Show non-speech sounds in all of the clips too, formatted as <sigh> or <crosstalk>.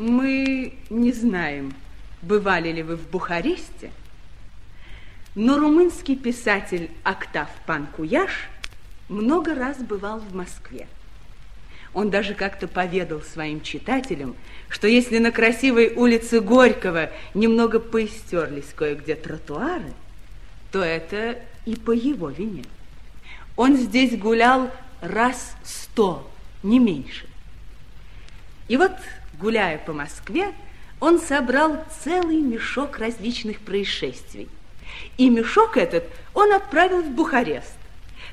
Мы не знаем, бывали ли вы в Бухаресте, но румынский писатель Октав Панкуяш много раз бывал в Москве. Он даже как-то поведал своим читателям, что если на красивой улице Горького немного поистерлись кое-где тротуары, то это и по его вине. Он здесь гулял раз сто, не меньше. И вот Гуляя по Москве, он собрал целый мешок различных происшествий. И мешок этот он отправил в Бухарест.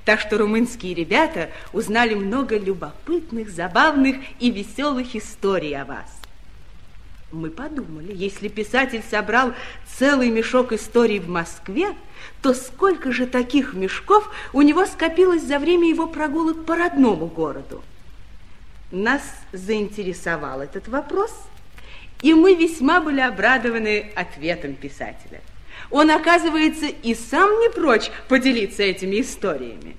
Так что румынские ребята узнали много любопытных, забавных и веселых историй о вас. Мы подумали, если писатель собрал целый мешок историй в Москве, то сколько же таких мешков у него скопилось за время его прогулок по родному городу? Нас заинтересовал этот вопрос, и мы весьма были обрадованы ответом писателя. Он, оказывается, и сам не прочь поделиться этими историями.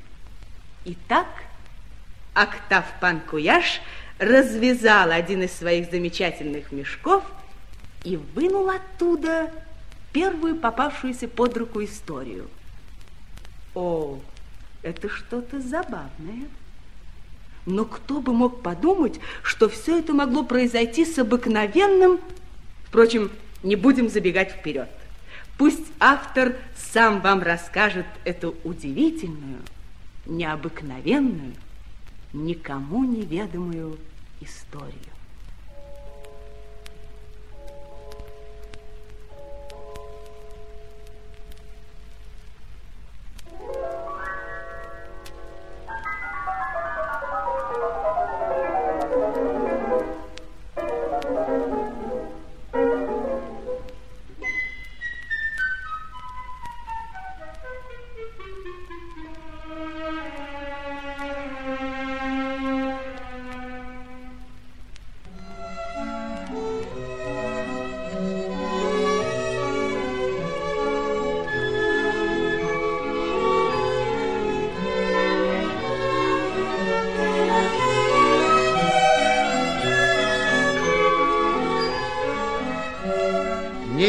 Итак, Октав Панкуяш развязал один из своих замечательных мешков и вынул оттуда первую попавшуюся под руку историю. О, это что-то забавное. Но кто бы мог подумать, что все это могло произойти с обыкновенным... Впрочем, не будем забегать вперед. Пусть автор сам вам расскажет эту удивительную, необыкновенную, никому неведомую историю.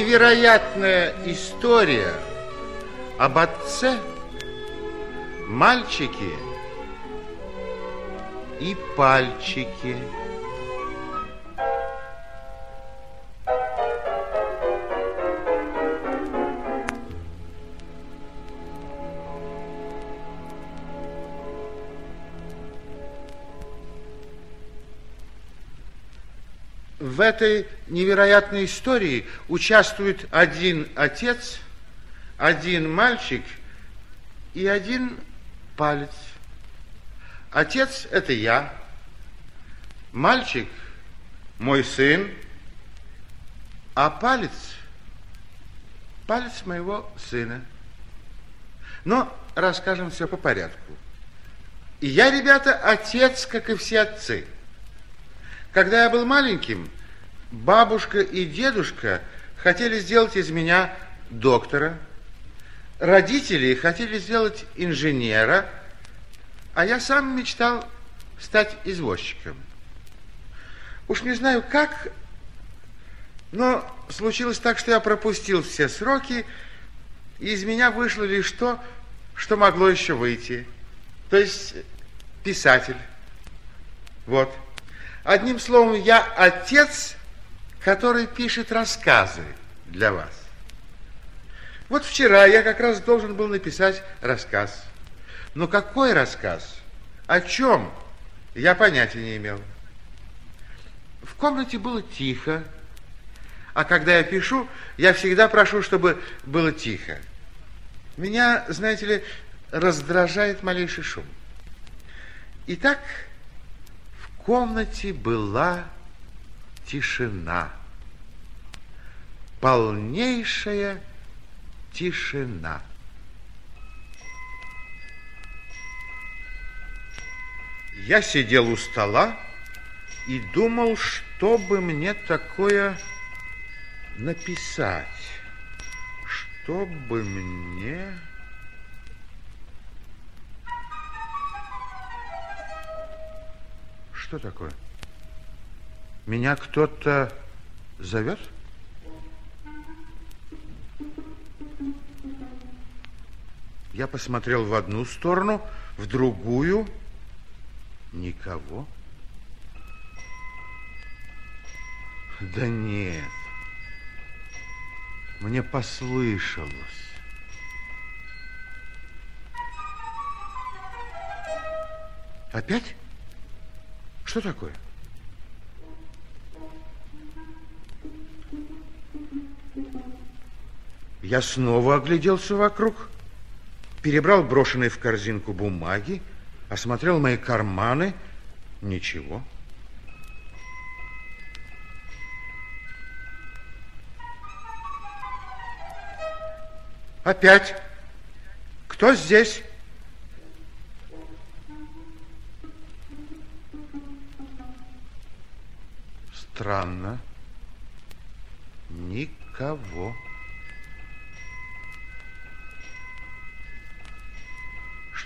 Невероятная история об отце, мальчике и пальчике. В этой невероятной истории участвует один отец, один мальчик и один палец. Отец – это я, мальчик – мой сын, а палец – палец моего сына. Но расскажем все по порядку. И я, ребята, отец, как и все отцы – когда я был маленьким, бабушка и дедушка хотели сделать из меня доктора, родители хотели сделать инженера, а я сам мечтал стать извозчиком. Уж не знаю как, но случилось так, что я пропустил все сроки, и из меня вышло лишь то, что могло еще выйти. То есть писатель. Вот. Одним словом, я отец, который пишет рассказы для вас. Вот вчера я как раз должен был написать рассказ. Но какой рассказ? О чем? Я понятия не имел. В комнате было тихо, а когда я пишу, я всегда прошу, чтобы было тихо. Меня, знаете ли, раздражает малейший шум. Итак, комнате была тишина. Полнейшая тишина. Я сидел у стола и думал, что бы мне такое написать. Чтобы мне... Что такое? Меня кто-то Зовет? Я посмотрел в одну сторону, в другую. Никого. Да нет. Мне послышалось. Опять? Что такое? Я снова огляделся вокруг, перебрал брошенные в корзинку бумаги, осмотрел мои карманы. Ничего. Опять. Кто здесь? Странно. Никого.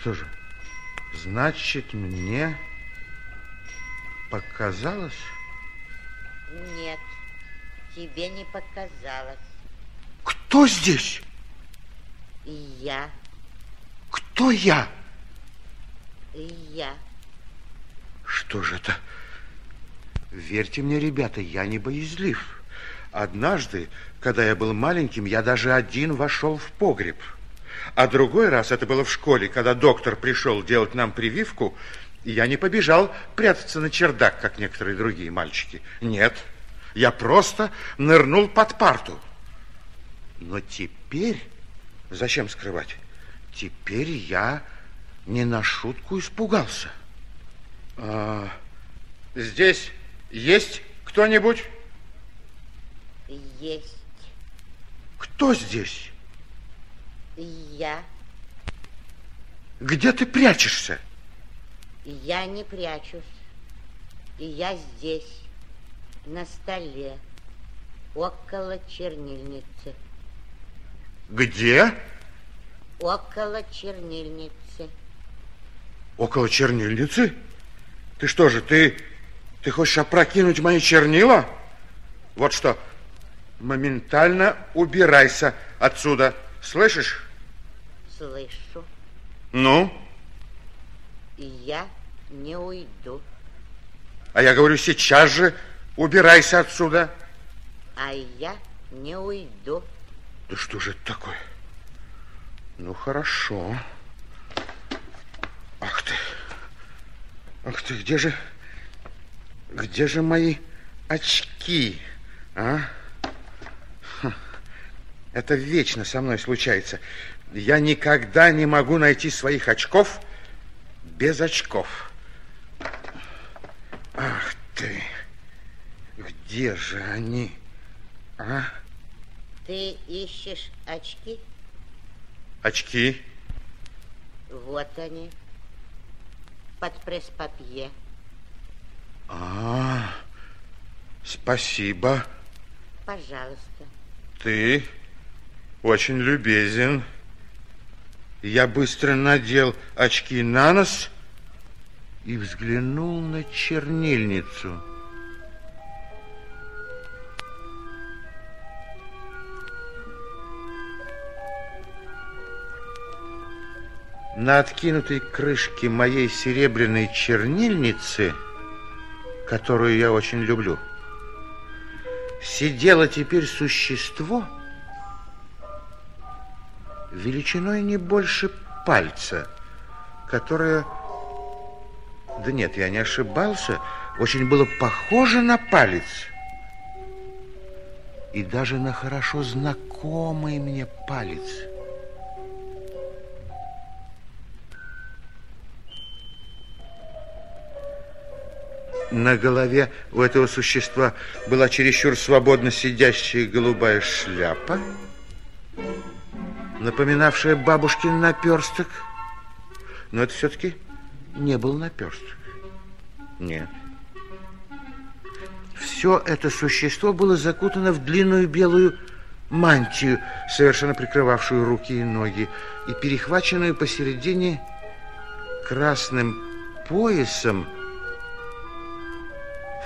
Что же, значит, мне показалось? Нет, тебе не показалось. Кто здесь? Я. Кто я? Я. Что же это? Верьте мне, ребята, я не боязлив. Однажды, когда я был маленьким, я даже один вошел в погреб. А другой раз, это было в школе, когда доктор пришел делать нам прививку, и я не побежал прятаться на чердак, как некоторые другие мальчики. Нет, я просто нырнул под парту. Но теперь, зачем скрывать, теперь я не на шутку испугался. А, здесь есть кто-нибудь? Есть. Кто здесь? Я. Где ты прячешься? Я не прячусь. Я здесь, на столе, около чернильницы. Где? Около чернильницы. Около чернильницы? Ты что же, ты, ты хочешь опрокинуть мои чернила? Вот что, моментально убирайся отсюда. Слышишь? Слышу. Ну? Я не уйду. А я говорю, сейчас же убирайся отсюда. А я не уйду. Да что же это такое? Ну, хорошо. Ах ты. Ах ты, где же... Где же мои очки, а? Это вечно со мной случается. Я никогда не могу найти своих очков без очков. Ах ты. Где же они, а? Ты ищешь очки? Очки? Вот они. Под пресс-папье. А, спасибо. Пожалуйста. Ты очень любезен. Я быстро надел очки на нос и взглянул на чернильницу. На откинутой крышке моей серебряной чернильницы, которую я очень люблю, сидело теперь существо величиной не больше пальца, которое... Да нет, я не ошибался, очень было похоже на палец. И даже на хорошо знакомый мне палец. На голове у этого существа была чересчур свободно сидящая голубая шляпа, напоминавшая бабушкин наперсток. Но это все-таки не был наперсток. Нет. Все это существо было закутано в длинную белую мантию, совершенно прикрывавшую руки и ноги, и перехваченную посередине красным поясом,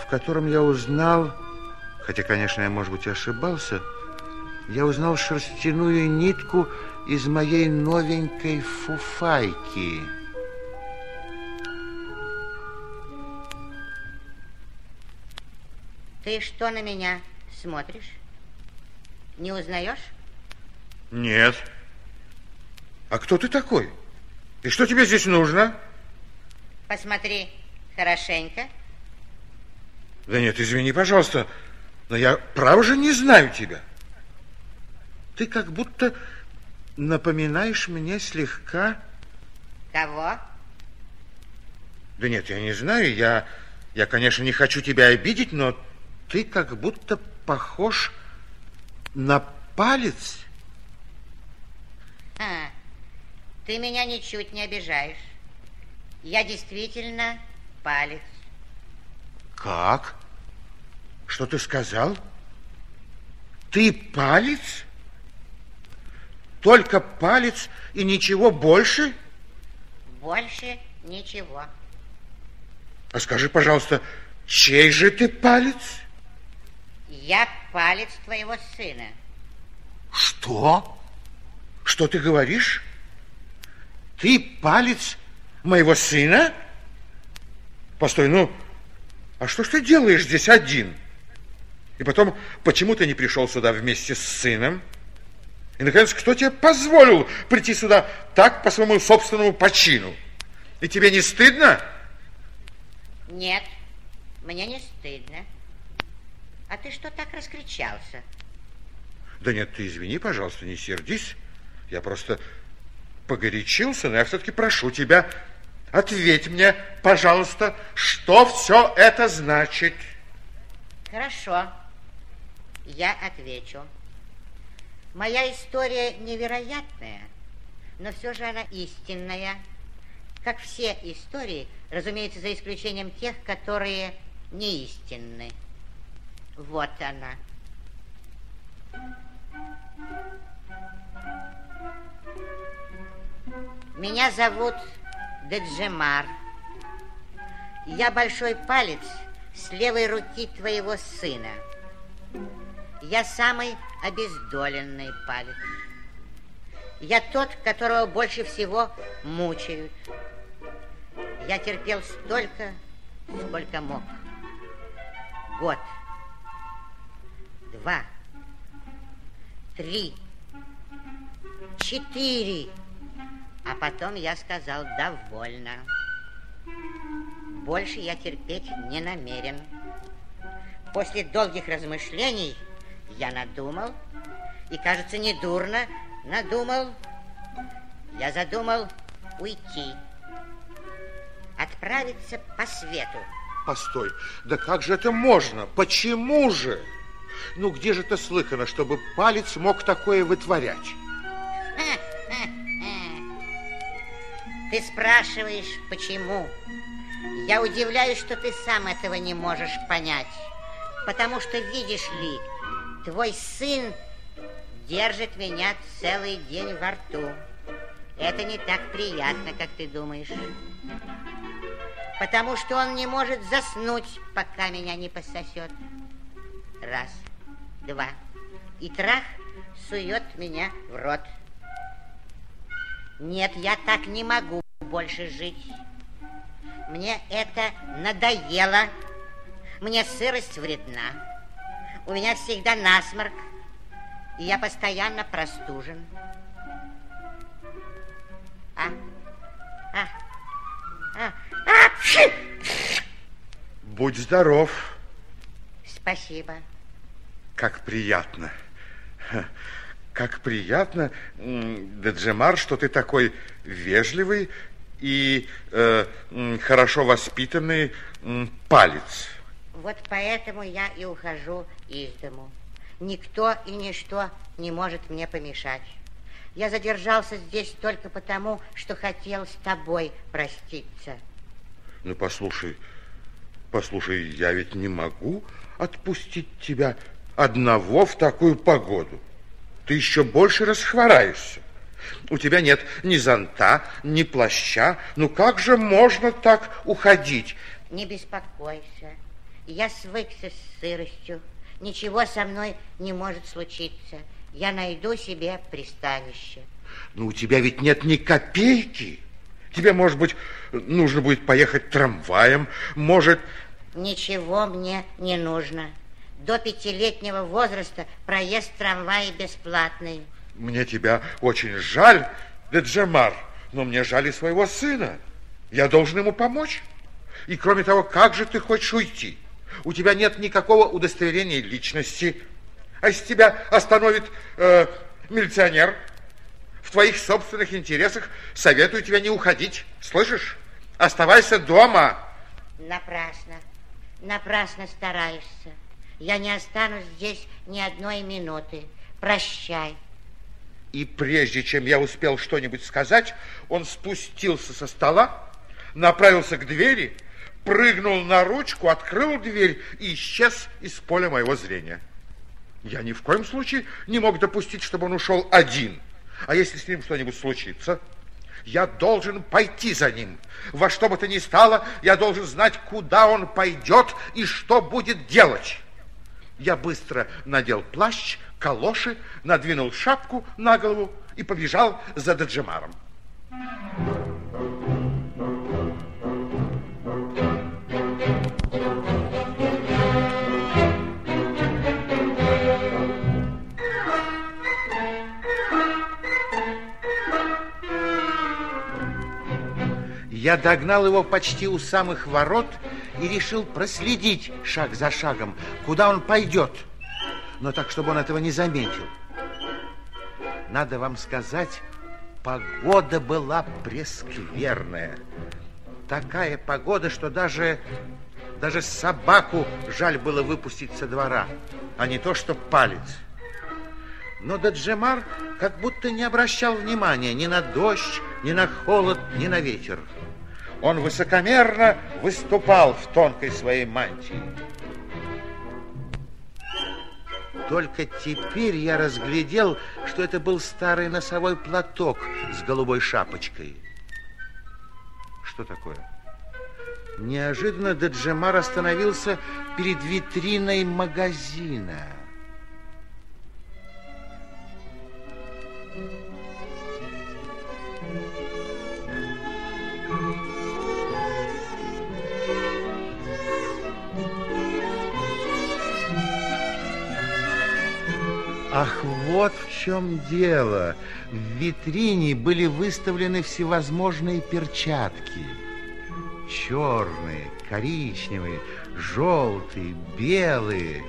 в котором я узнал хотя, конечно, я, может быть, ошибался, я узнал шерстяную нитку из моей новенькой фуфайки. Ты что на меня смотришь? Не узнаешь? Нет. А кто ты такой? И что тебе здесь нужно? Посмотри хорошенько. Да нет, извини, пожалуйста, но я, право же, не знаю тебя. Ты как будто напоминаешь мне слегка... Кого? Да нет, я не знаю. Я, я, конечно, не хочу тебя обидеть, но ты как будто похож на палец. А, ты меня ничуть не обижаешь. Я действительно палец. Как? Что ты сказал? Ты палец? Только палец и ничего больше? Больше ничего. А скажи, пожалуйста, чей же ты палец? Я палец твоего сына. Что? Что ты говоришь? Ты палец моего сына? Постой, ну, а что ж ты делаешь здесь один? И потом, почему ты не пришел сюда вместе с сыном? И, наконец, кто тебе позволил прийти сюда так по своему собственному почину? И тебе не стыдно? Нет, мне не стыдно. А ты что так раскричался? Да нет, ты извини, пожалуйста, не сердись. Я просто погорячился, но я все-таки прошу тебя, ответь мне, пожалуйста, что все это значит? Хорошо, я отвечу. Моя история невероятная, но все же она истинная. Как все истории, разумеется, за исключением тех, которые не истинны. Вот она. Меня зовут Деджемар. Я большой палец с левой руки твоего сына. Я самый обездоленный палец. Я тот, которого больше всего мучают. Я терпел столько, сколько мог. Год два, три, четыре. А потом я сказал «довольно». Больше я терпеть не намерен. После долгих размышлений я надумал, и, кажется, недурно надумал, я задумал уйти, отправиться по свету. Постой, да как же это можно? Почему же? Ну, где же это слыхано, чтобы палец мог такое вытворять? <laughs> Ты спрашиваешь, почему? Я удивляюсь, что ты сам этого не можешь понять. Потому что, видишь ли, твой сын держит меня целый день во рту. Это не так приятно, как ты думаешь. Потому что он не может заснуть, пока меня не пососет. Раз два. И трах сует меня в рот. Нет, я так не могу больше жить. Мне это надоело. Мне сырость вредна. У меня всегда насморк. И я постоянно простужен. А? А? А? А? Будь здоров. Спасибо. Как приятно. Как приятно, Деджемар, что ты такой вежливый и э, хорошо воспитанный палец. Вот поэтому я и ухожу из дому. Никто и ничто не может мне помешать. Я задержался здесь только потому, что хотел с тобой проститься. Ну, послушай, послушай, я ведь не могу отпустить тебя одного в такую погоду. Ты еще больше расхвораешься. У тебя нет ни зонта, ни плаща. Ну как же можно так уходить? Не беспокойся. Я свыкся с сыростью. ничего со мной не может случиться. Я найду себе пристанище. Но у тебя ведь нет ни копейки. Тебе, может быть, нужно будет поехать трамваем, может... Ничего мне не нужно. До пятилетнего возраста проезд в трамвае бесплатный. Мне тебя очень жаль, Деджемар, но мне жаль и своего сына. Я должен ему помочь. И кроме того, как же ты хочешь уйти? У тебя нет никакого удостоверения личности. А если тебя остановит э, милиционер, в твоих собственных интересах советую тебя не уходить. Слышишь? Оставайся дома. Напрасно. Напрасно стараешься. Я не останусь здесь ни одной минуты. Прощай. И прежде чем я успел что-нибудь сказать, он спустился со стола, направился к двери, прыгнул на ручку, открыл дверь и исчез из поля моего зрения. Я ни в коем случае не мог допустить, чтобы он ушел один. А если с ним что-нибудь случится, я должен пойти за ним. Во что бы то ни стало, я должен знать, куда он пойдет и что будет делать. Я быстро надел плащ, калоши, надвинул шапку на голову и побежал за Даджимаром. Я догнал его почти у самых ворот и решил проследить шаг за шагом, куда он пойдет, но так, чтобы он этого не заметил. Надо вам сказать, погода была прескверная. Такая погода, что даже, даже собаку жаль было выпустить со двора, а не то, что палец. Но Даджемар как будто не обращал внимания ни на дождь, ни на холод, ни на ветер. Он высокомерно выступал в тонкой своей мантии. Только теперь я разглядел, что это был старый носовой платок с голубой шапочкой. Что такое? Неожиданно Даджемар остановился перед витриной магазина. Ах, вот в чем дело. В витрине были выставлены всевозможные перчатки. Черные, коричневые, желтые, белые,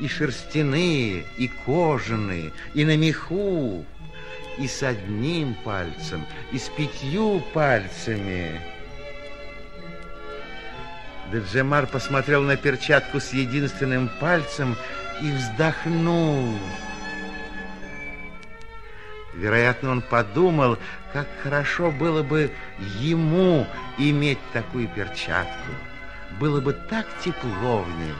и шерстяные, и кожаные, и на меху, и с одним пальцем, и с пятью пальцами. Деджемар посмотрел на перчатку с единственным пальцем и вздохнул. Вероятно, он подумал, как хорошо было бы ему иметь такую перчатку. Было бы так тепло в ней.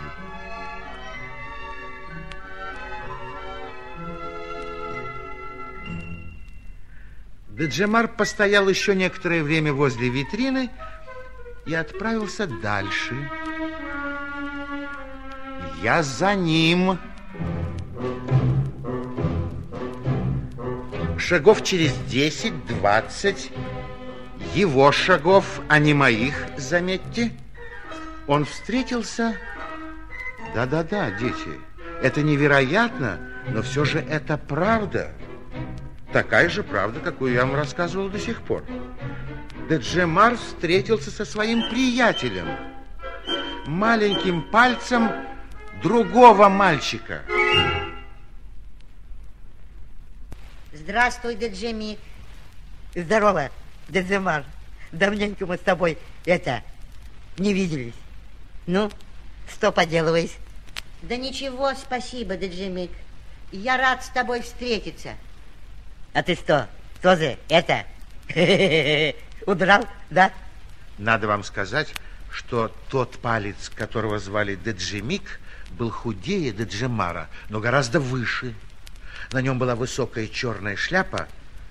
Деджемар постоял еще некоторое время возле витрины и отправился дальше. Я за ним. Шагов через 10-20 его шагов, а не моих, заметьте. Он встретился... Да-да-да, дети, это невероятно, но все же это правда. Такая же правда, какую я вам рассказывал до сих пор. Деджемар встретился со своим приятелем. Маленьким пальцем другого мальчика. Здравствуй, Деджемик. Здорово, Деджемар. Давненько мы с тобой, это, не виделись. Ну, что поделываешь? Да ничего, спасибо, Деджемик. Я рад с тобой встретиться. А ты что, тоже это, <laughs> удрал, да? Надо вам сказать, что тот палец, которого звали Деджемик, был худее Деджемара, но гораздо выше. На нем была высокая черная шляпа,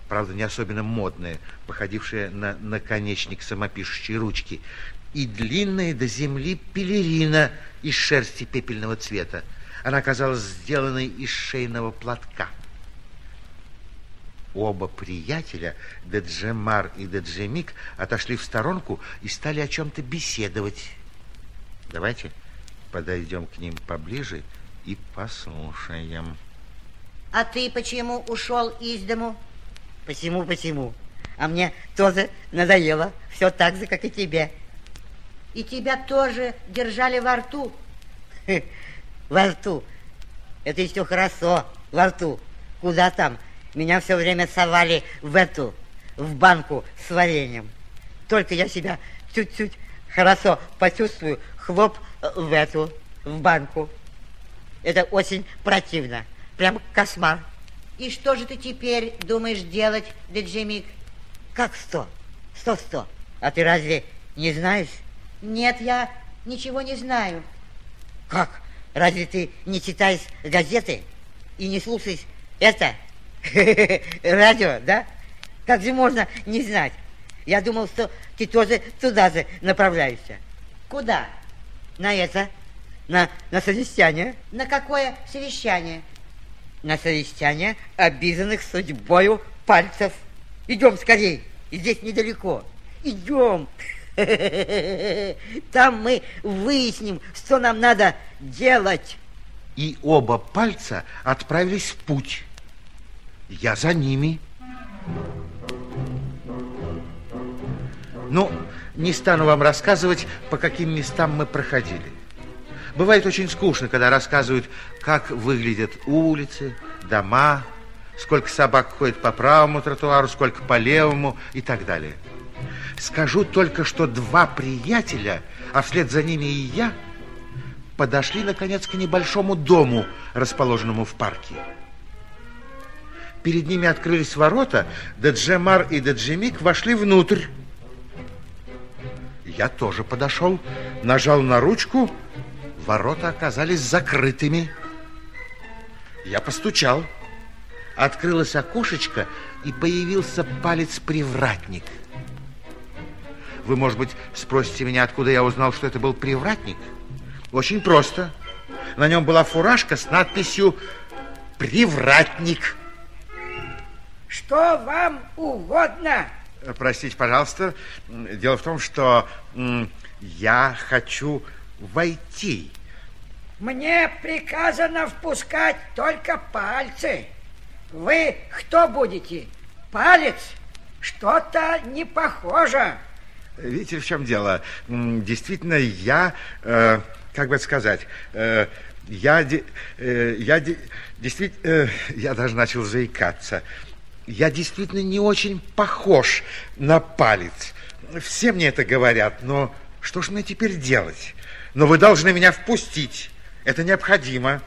правда, не особенно модная, походившая на наконечник самопишущей ручки, и длинная до земли пелерина из шерсти пепельного цвета. Она казалась сделанной из шейного платка. Оба приятеля, Деджемар и Деджемик, отошли в сторонку и стали о чем-то беседовать. Давайте подойдем к ним поближе и послушаем. А ты почему ушел из дому? Почему, почему? А мне тоже надоело. Все так же, как и тебе. И тебя тоже держали во рту? Во рту. Это еще хорошо, во рту. Куда там? Меня все время совали в эту, в банку с вареньем. Только я себя чуть-чуть хорошо почувствую, хлоп в эту, в банку. Это очень противно. Прям кошмар. И что же ты теперь думаешь делать, Деджимик? Как сто? Сто-сто. А ты разве не знаешь? Нет, я ничего не знаю. Как? Разве ты не читаешь газеты и не слушаешь это? Радио, да? Как же можно не знать? Я думал, что ты тоже туда же направляешься. Куда? На это, на, на совещание. На какое совещание? На совещание обиженных судьбою пальцев. Идем скорей, здесь недалеко. Идем. <laughs> Там мы выясним, что нам надо делать. И оба пальца отправились в путь. Я за ними. Ну, не стану вам рассказывать, по каким местам мы проходили. Бывает очень скучно, когда рассказывают, как выглядят улицы, дома, сколько собак ходит по правому тротуару, сколько по левому и так далее. Скажу только, что два приятеля, а вслед за ними и я, подошли, наконец, к небольшому дому, расположенному в парке. Перед ними открылись ворота, Деджемар и Деджемик вошли внутрь. Я тоже подошел, нажал на ручку, ворота оказались закрытыми. Я постучал. Открылось окошечко, и появился палец-привратник. Вы, может быть, спросите меня, откуда я узнал, что это был привратник? Очень просто. На нем была фуражка с надписью «Привратник». Что вам угодно? Простите, пожалуйста. Дело в том, что я хочу войти. Мне приказано впускать только пальцы. Вы кто будете? Палец? Что-то не похоже. Видите, в чем дело? Действительно, я, э, как бы сказать, э, я, э, я действительно, э, я даже начал заикаться я действительно не очень похож на палец. Все мне это говорят, но что ж мне теперь делать? Но вы должны меня впустить. Это необходимо.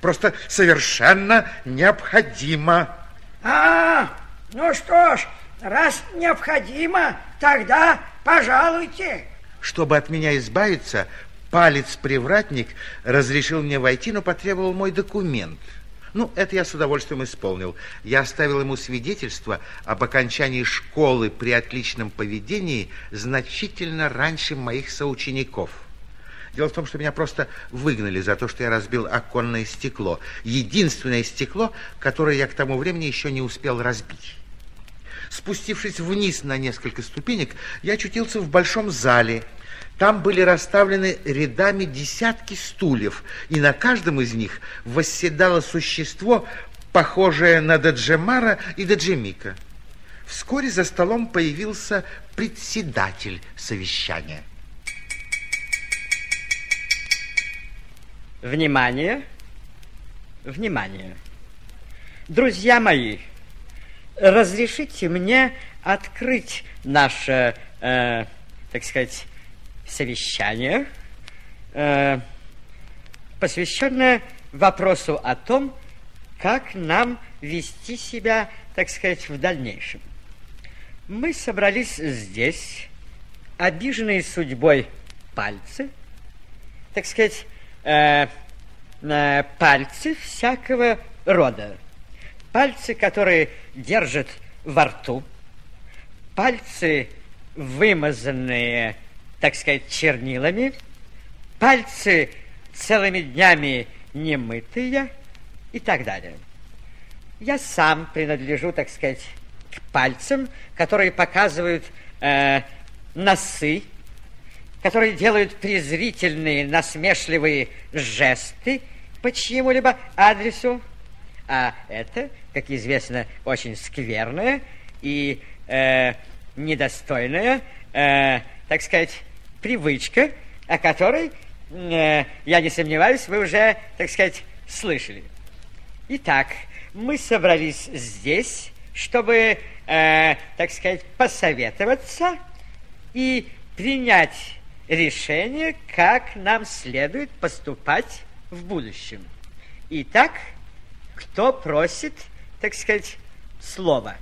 Просто совершенно необходимо. А, ну что ж, раз необходимо, тогда пожалуйте. Чтобы от меня избавиться, палец-привратник разрешил мне войти, но потребовал мой документ – ну, это я с удовольствием исполнил. Я оставил ему свидетельство об окончании школы при отличном поведении значительно раньше моих соучеников. Дело в том, что меня просто выгнали за то, что я разбил оконное стекло. Единственное стекло, которое я к тому времени еще не успел разбить. Спустившись вниз на несколько ступенек, я очутился в большом зале – там были расставлены рядами десятки стульев, и на каждом из них восседало существо, похожее на Даджемара и Даджемика. Вскоре за столом появился председатель совещания. Внимание! Внимание! Друзья мои, разрешите мне открыть наше, э, так сказать, совещание, э, посвященное вопросу о том, как нам вести себя, так сказать, в дальнейшем. Мы собрались здесь, обиженные судьбой пальцы, так сказать, э, э, пальцы всякого рода. Пальцы, которые держат во рту, пальцы, вымазанные так сказать, чернилами, пальцы целыми днями немытые и так далее. Я сам принадлежу, так сказать, к пальцам, которые показывают э, носы, которые делают презрительные, насмешливые жесты по чьему-либо адресу. А это, как известно, очень скверное и э, недостойная, э, так сказать, привычка, о которой, э, я не сомневаюсь, вы уже, так сказать, слышали. Итак, мы собрались здесь, чтобы, э, так сказать, посоветоваться и принять решение, как нам следует поступать в будущем. Итак, кто просит, так сказать, слова?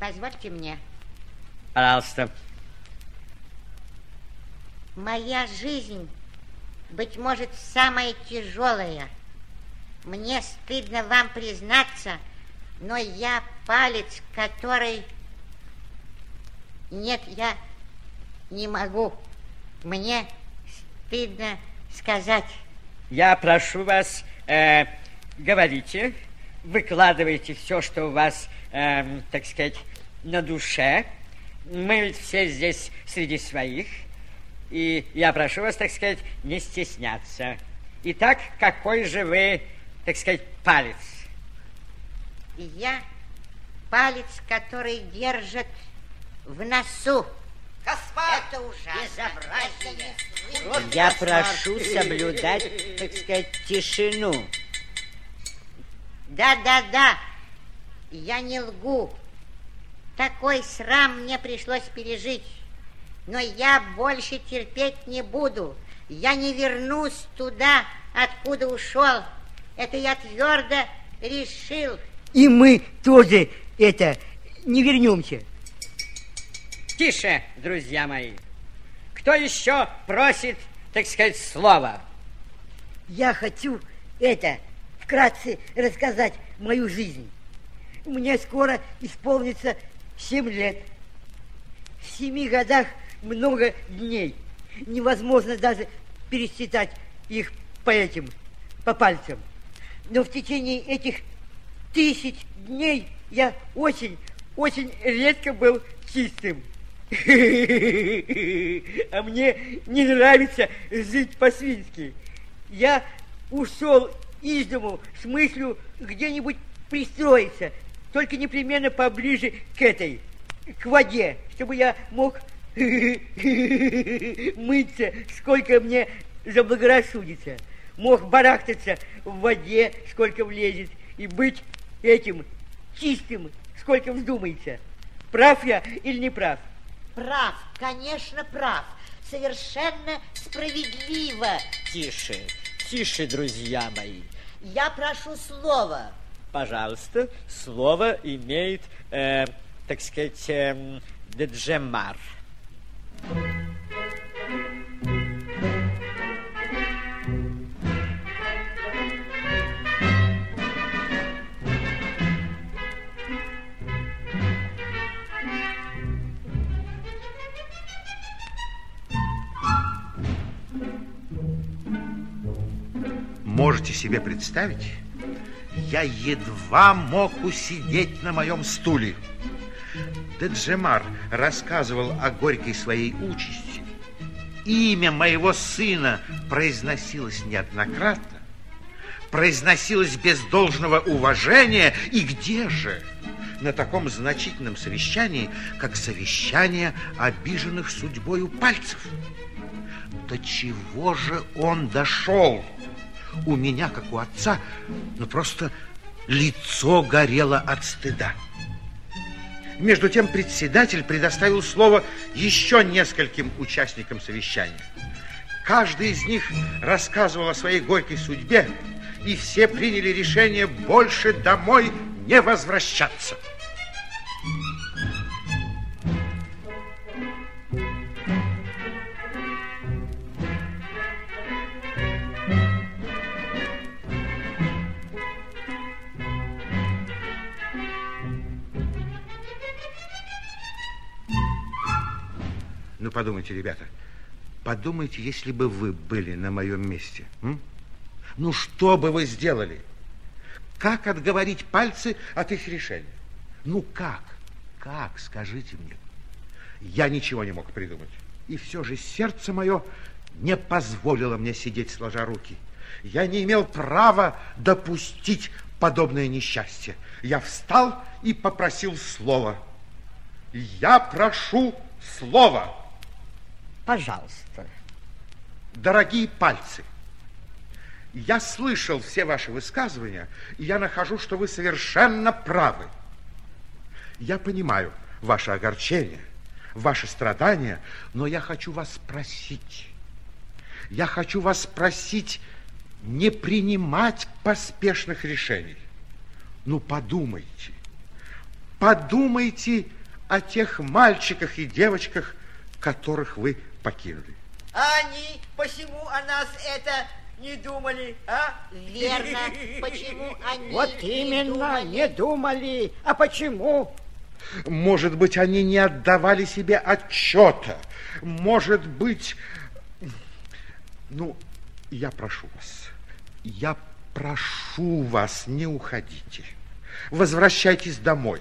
Позвольте мне. Пожалуйста. Моя жизнь, быть может, самая тяжелая. Мне стыдно вам признаться, но я палец, который... Нет, я не могу. Мне стыдно сказать. Я прошу вас, э, говорите, выкладывайте все, что у вас, э, так сказать, на душе. Мы ведь все здесь среди своих. И я прошу вас, так сказать, не стесняться. Итак, какой же вы, так сказать, палец? Я палец, который держит в носу. Господа, Это ужасно. безобразие. Я прошу соблюдать, так сказать, тишину. Да, да, да. Я не лгу. Такой срам мне пришлось пережить. Но я больше терпеть не буду. Я не вернусь туда, откуда ушел. Это я твердо решил. И мы тоже это не вернемся. Тише, друзья мои. Кто еще просит, так сказать, слова? Я хочу это вкратце рассказать мою жизнь. Мне скоро исполнится семь лет. В семи годах много дней. Невозможно даже пересчитать их по этим, по пальцам. Но в течение этих тысяч дней я очень, очень редко был чистым. <laughs> А мне не нравится жить по-свински. Я ушел из дому с мыслью где-нибудь пристроиться, только непременно поближе к этой, к воде, чтобы я мог <laughs> мыться, сколько мне заблагорассудится. Мог барахтаться в воде, сколько влезет, и быть этим чистым, сколько вздумается. Прав я или не прав? Прав, конечно, прав. Совершенно справедливо. Тише, тише, друзья мои. Я прошу слова. Пожалуйста, слово имеет, э, так сказать, э, Деджемар. Можете себе представить? Я едва мог усидеть на моем стуле. Деджемар рассказывал о горькой своей участи. Имя моего сына произносилось неоднократно, произносилось без должного уважения. И где же на таком значительном совещании, как совещание обиженных судьбою пальцев? До чего же он дошел? У меня, как у отца, ну просто лицо горело от стыда. Между тем председатель предоставил слово еще нескольким участникам совещания. Каждый из них рассказывал о своей горькой судьбе, и все приняли решение больше домой не возвращаться. Ну, подумайте, ребята, подумайте, если бы вы были на моем месте. М? Ну, что бы вы сделали? Как отговорить пальцы от их решения? Ну, как? Как, скажите мне? Я ничего не мог придумать. И все же сердце мое не позволило мне сидеть сложа руки. Я не имел права допустить подобное несчастье. Я встал и попросил слова. Я прошу слова. Пожалуйста. Дорогие пальцы, я слышал все ваши высказывания, и я нахожу, что вы совершенно правы. Я понимаю ваше огорчение, ваши страдания, но я хочу вас спросить. Я хочу вас спросить не принимать поспешных решений. Ну, подумайте. Подумайте о тех мальчиках и девочках, которых вы покинули. А они, почему о нас это не думали, а? Верно. Почему <laughs> они Вот не именно, думали? не думали. А почему? Может быть, они не отдавали себе отчета. Может быть... Ну, я прошу вас, я прошу вас, не уходите. Возвращайтесь домой.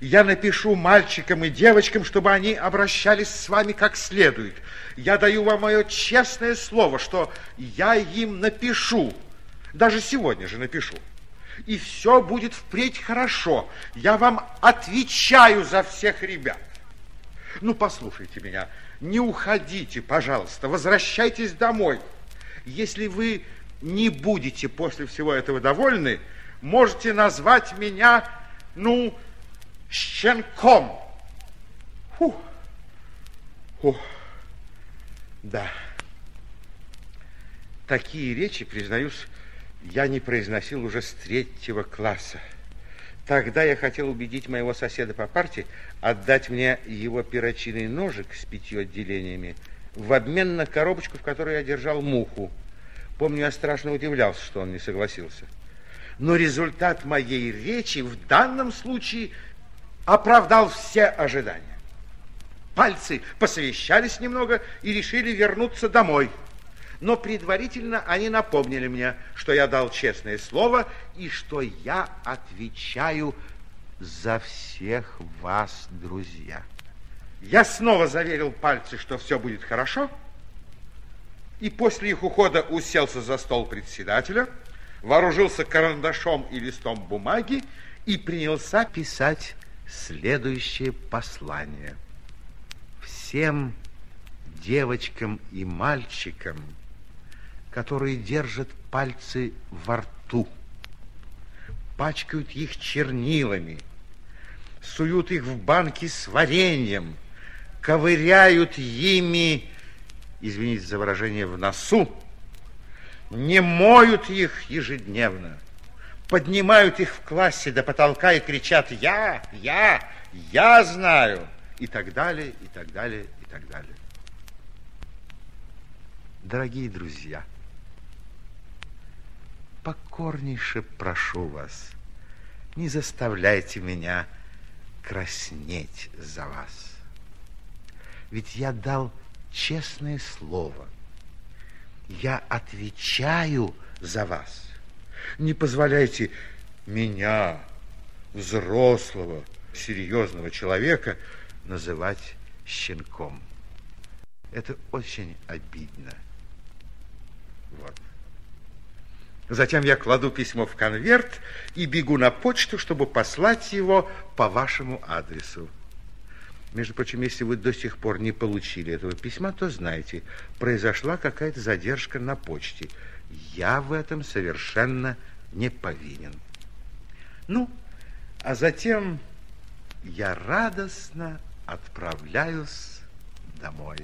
Я напишу мальчикам и девочкам, чтобы они обращались с вами как следует. Я даю вам мое честное слово, что я им напишу. Даже сегодня же напишу. И все будет впредь хорошо. Я вам отвечаю за всех ребят. Ну, послушайте меня. Не уходите, пожалуйста. Возвращайтесь домой. Если вы не будете после всего этого довольны, можете назвать меня, ну, щенком. Фу. Фу. Да. Такие речи, признаюсь, я не произносил уже с третьего класса. Тогда я хотел убедить моего соседа по парте отдать мне его перочинный ножик с пятью отделениями в обмен на коробочку, в которой я держал муху. Помню, я страшно удивлялся, что он не согласился. Но результат моей речи в данном случае оправдал все ожидания. Пальцы посовещались немного и решили вернуться домой. Но предварительно они напомнили мне, что я дал честное слово и что я отвечаю за всех вас, друзья. Я снова заверил пальцы, что все будет хорошо, и после их ухода уселся за стол председателя, вооружился карандашом и листом бумаги и принялся писать следующее послание. Всем девочкам и мальчикам, которые держат пальцы во рту, пачкают их чернилами, суют их в банки с вареньем, ковыряют ими, извините за выражение, в носу, не моют их ежедневно, поднимают их в классе до потолка и кричат «Я, я, я знаю!» и так далее, и так далее, и так далее. Дорогие друзья, покорнейше прошу вас, не заставляйте меня краснеть за вас. Ведь я дал честное слово. Я отвечаю за вас. Не позволяйте меня, взрослого, серьезного человека, называть щенком. Это очень обидно. Вот. Затем я кладу письмо в конверт и бегу на почту, чтобы послать его по вашему адресу. Между прочим, если вы до сих пор не получили этого письма, то знайте, произошла какая-то задержка на почте. Я в этом совершенно не повинен. Ну, а затем я радостно отправляюсь домой.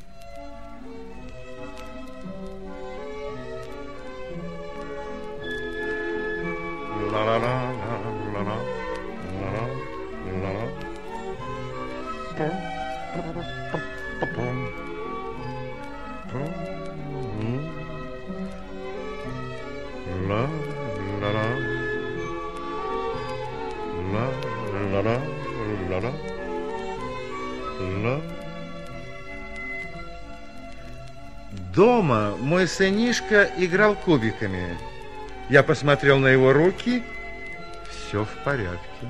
Дома мой сынишка играл кубиками. Я посмотрел на его руки. Все в порядке.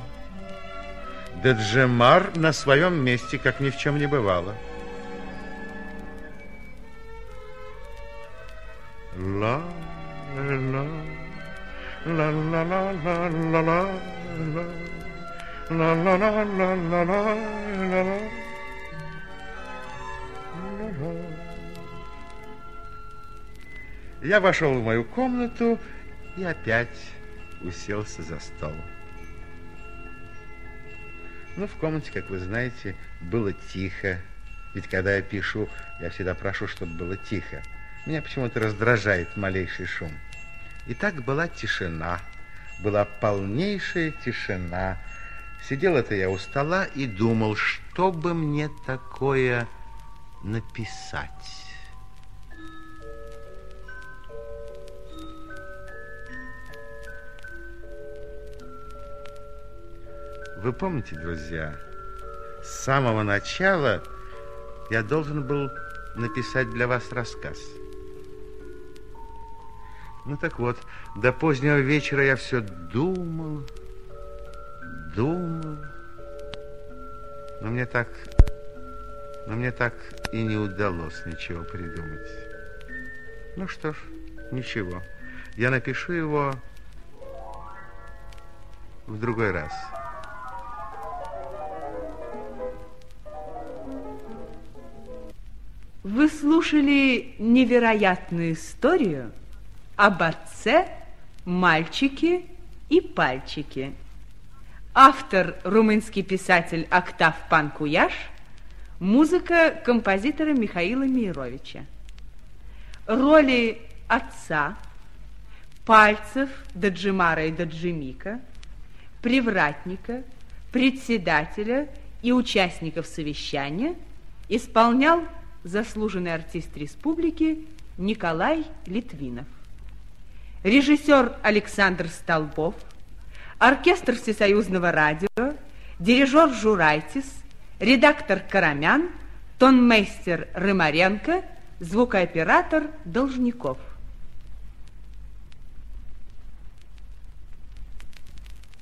Деджемар на своем месте, как ни в чем не бывало. Ла, ла, ла, ла, ла, ла, ла, ла, ла. Ла ла ла ла ла Я вошел в мою комнату и опять уселся за стол. Ну, в комнате, как вы знаете, было тихо. Ведь когда я пишу, я всегда прошу, чтобы было тихо. Меня почему-то раздражает малейший шум. И так была тишина. Была полнейшая тишина. Сидел это я у стола и думал, что бы мне такое написать. Вы помните, друзья, с самого начала я должен был написать для вас рассказ. Ну так вот, до позднего вечера я все думал, думал. Но мне так, но мне так и не удалось ничего придумать. Ну что ж, ничего. Я напишу его в другой раз. Вы слушали невероятную историю об отце, мальчике и пальчике. Автор румынский писатель Октав Панкуяш, музыка композитора Михаила Мировича. Роли отца, пальцев Даджимара и Даджимика, привратника, председателя и участников совещания исполнял заслуженный артист республики Николай Литвинов. Режиссер Александр Столбов, оркестр Всесоюзного радио, дирижер Журайтис, редактор Карамян, тонмейстер Рымаренко, звукооператор Должников.